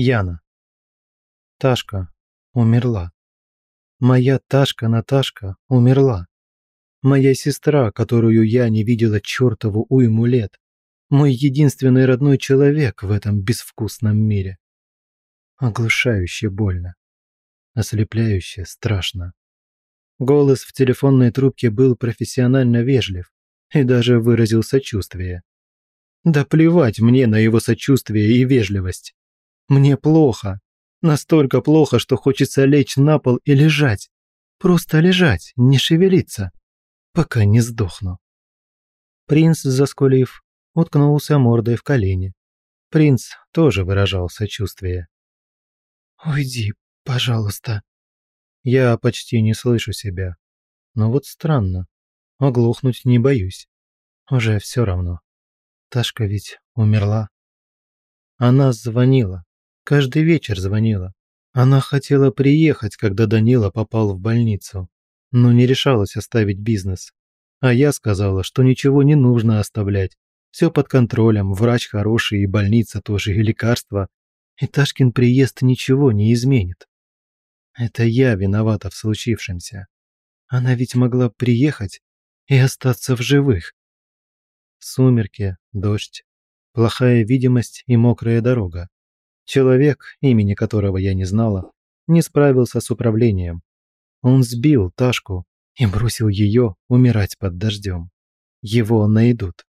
Яна. Ташка умерла. Моя Ташка Наташка умерла. Моя сестра, которую я не видела чертову уйму лет. Мой единственный родной человек в этом безвкусном мире. Оглушающе больно. Ослепляюще страшно. Голос в телефонной трубке был профессионально вежлив и даже выразил сочувствие. Да плевать мне на его сочувствие и вежливость. Мне плохо. Настолько плохо, что хочется лечь на пол и лежать. Просто лежать, не шевелиться, пока не сдохну. Принц, заскулив, уткнулся мордой в колени. Принц тоже выражал сочувствие. «Уйди, пожалуйста». Я почти не слышу себя. Но вот странно. Оглохнуть не боюсь. Уже все равно. Ташка ведь умерла. Она звонила. Каждый вечер звонила. Она хотела приехать, когда Данила попал в больницу, но не решалась оставить бизнес. А я сказала, что ничего не нужно оставлять. Все под контролем, врач хороший, и больница тоже, и лекарства. И Ташкин приезд ничего не изменит. Это я виновата в случившемся. Она ведь могла приехать и остаться в живых. Сумерки, дождь, плохая видимость и мокрая дорога. Человек, имени которого я не знала, не справился с управлением. Он сбил Ташку и бросил ее умирать под дождем. Его найдут.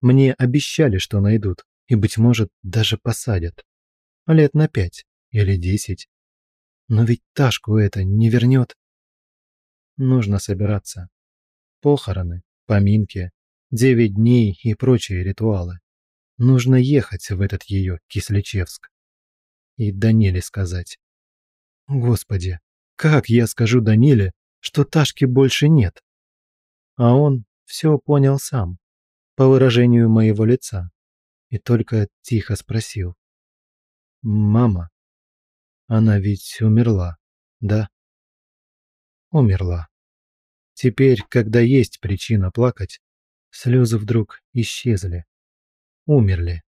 Мне обещали, что найдут, и, быть может, даже посадят. Лет на пять или десять. Но ведь Ташку это не вернет. Нужно собираться. Похороны, поминки, девять дней и прочие ритуалы. Нужно ехать в этот ее Кислячевск и Даниле сказать. Господи, как я скажу Даниле, что Ташки больше нет? А он все понял сам, по выражению моего лица, и только тихо спросил. «Мама, она ведь умерла, да?» Умерла. Теперь, когда есть причина плакать, слезы вдруг исчезли, умерли.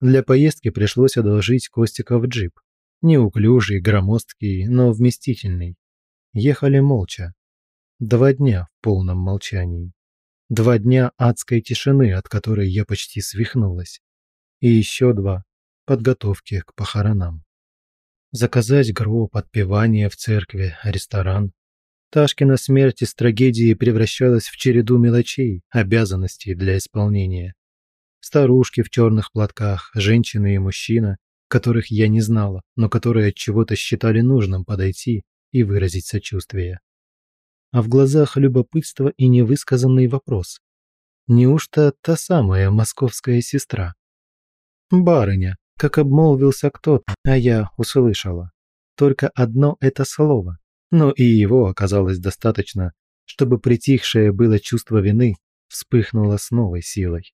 Для поездки пришлось одолжить Костика в джип. Неуклюжий, громоздкий, но вместительный. Ехали молча. Два дня в полном молчании. Два дня адской тишины, от которой я почти свихнулась. И еще два – подготовки к похоронам. Заказать гроб, отпевание в церкви, ресторан. Ташкина смерть из трагедии превращалась в череду мелочей, обязанностей для исполнения. Старушки в черных платках, женщины и мужчина, которых я не знала, но которые от чего-то считали нужным подойти и выразить сочувствие. А в глазах любопытство и невысказанный вопрос. Неужто та самая московская сестра? «Барыня», как обмолвился кто-то, а я услышала. Только одно это слово, но и его оказалось достаточно, чтобы притихшее было чувство вины вспыхнуло с новой силой.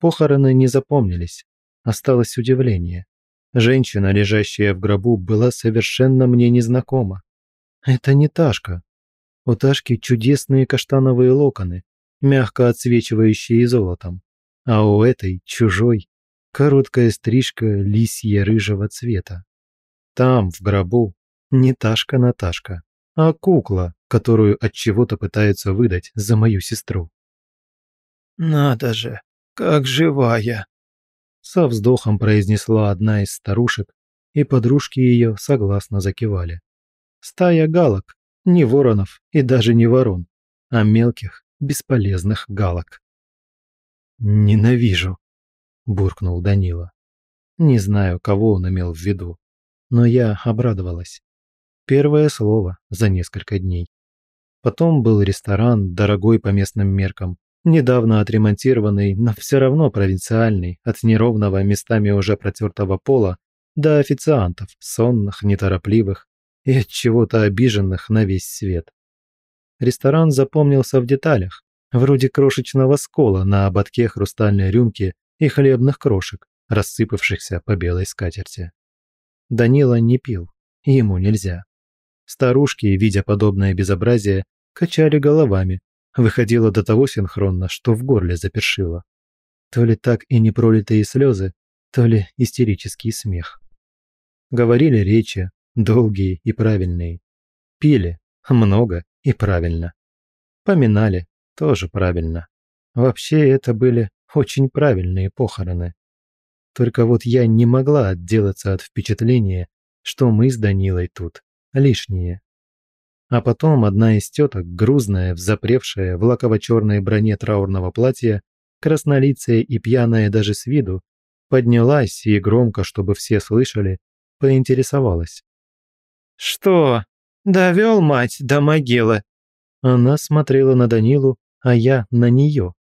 Похороны не запомнились. Осталось удивление. Женщина, лежащая в гробу, была совершенно мне незнакома. Это не Ташка. У Ташки чудесные каштановые локоны, мягко отсвечивающие золотом. А у этой, чужой, короткая стрижка лисья рыжего цвета. Там, в гробу, не Ташка Наташка, а кукла, которую от чего-то пытаются выдать за мою сестру. «Надо же!» как живая!» Со вздохом произнесла одна из старушек, и подружки ее согласно закивали. «Стая галок, не воронов и даже не ворон, а мелких, бесполезных галок». «Ненавижу», – буркнул Данила. Не знаю, кого он имел в виду, но я обрадовалась. Первое слово за несколько дней. Потом был ресторан, дорогой по местным меркам, недавно отремонтированный, но все равно провинциальный, от неровного местами уже протертого пола до официантов, сонных, неторопливых и от чего-то обиженных на весь свет. Ресторан запомнился в деталях, вроде крошечного скола на ободке хрустальной рюмки и хлебных крошек, рассыпавшихся по белой скатерти. Данила не пил, ему нельзя. Старушки, видя подобное безобразие, качали головами, выходило до того синхронно, что в горле запершило. То ли так и не пролитые слезы, то ли истерический смех. Говорили речи, долгие и правильные. Пили, много и правильно. Поминали, тоже правильно. Вообще это были очень правильные похороны. Только вот я не могла отделаться от впечатления, что мы с Данилой тут лишние. А потом одна из теток, грузная, взапревшая в лаково-черной броне траурного платья, краснолицая и пьяная даже с виду, поднялась и громко, чтобы все слышали, поинтересовалась. «Что? Довел мать до могилы?» Она смотрела на Данилу, а я на нее.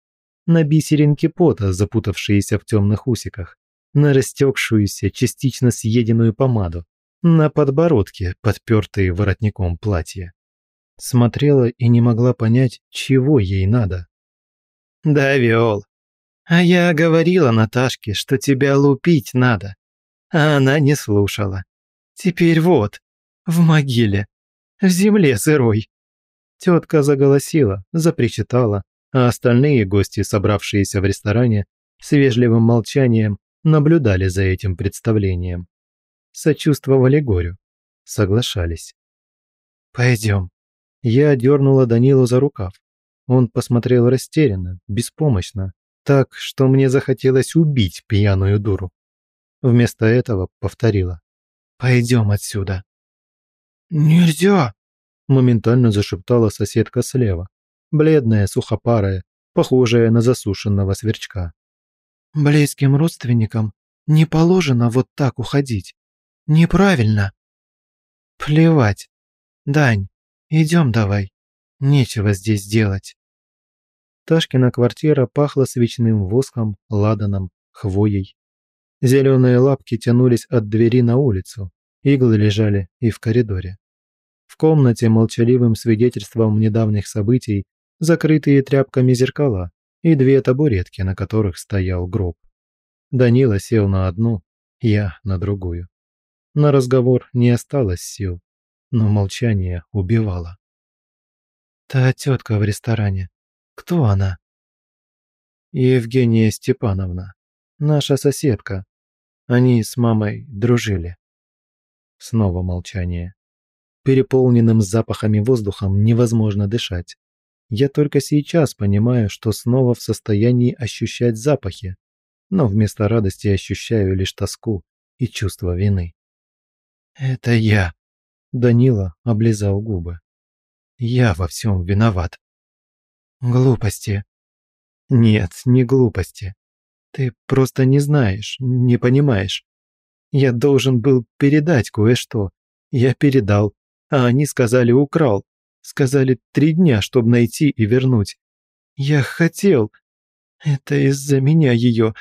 На бисеринки пота, запутавшиеся в темных усиках, на растекшуюся, частично съеденную помаду, на подбородке, подпертые воротником платья смотрела и не могла понять, чего ей надо. «Довел. А я говорила Наташке, что тебя лупить надо. А она не слушала. Теперь вот, в могиле, в земле сырой». Тетка заголосила, запричитала, а остальные гости, собравшиеся в ресторане, с вежливым молчанием наблюдали за этим представлением. Сочувствовали горю, соглашались. «Пойдем», я дернула Данилу за рукав. Он посмотрел растерянно, беспомощно, так, что мне захотелось убить пьяную дуру. Вместо этого повторила. «Пойдем отсюда». «Нельзя!» – моментально зашептала соседка слева, бледная, сухопарая, похожая на засушенного сверчка. «Близким родственникам не положено вот так уходить. Неправильно!» «Плевать. Дань, Идем давай. Нечего здесь делать. Ташкина квартира пахла свечным воском, ладаном, хвоей. Зеленые лапки тянулись от двери на улицу, иглы лежали и в коридоре. В комнате молчаливым свидетельством недавних событий закрытые тряпками зеркала и две табуретки, на которых стоял гроб. Данила сел на одну, я на другую. На разговор не осталось сил но молчание убивало. «Та тетка в ресторане. Кто она?» «Евгения Степановна. Наша соседка. Они с мамой дружили». Снова молчание. Переполненным запахами воздухом невозможно дышать. Я только сейчас понимаю, что снова в состоянии ощущать запахи, но вместо радости ощущаю лишь тоску и чувство вины. «Это я», Данила облизал губы. «Я во всем виноват». «Глупости». «Нет, не глупости. Ты просто не знаешь, не понимаешь. Я должен был передать кое-что. Я передал, а они сказали «украл». Сказали три дня, чтобы найти и вернуть. Я хотел. Это из-за меня ее.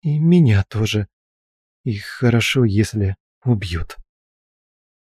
И меня тоже. И хорошо, если убьют.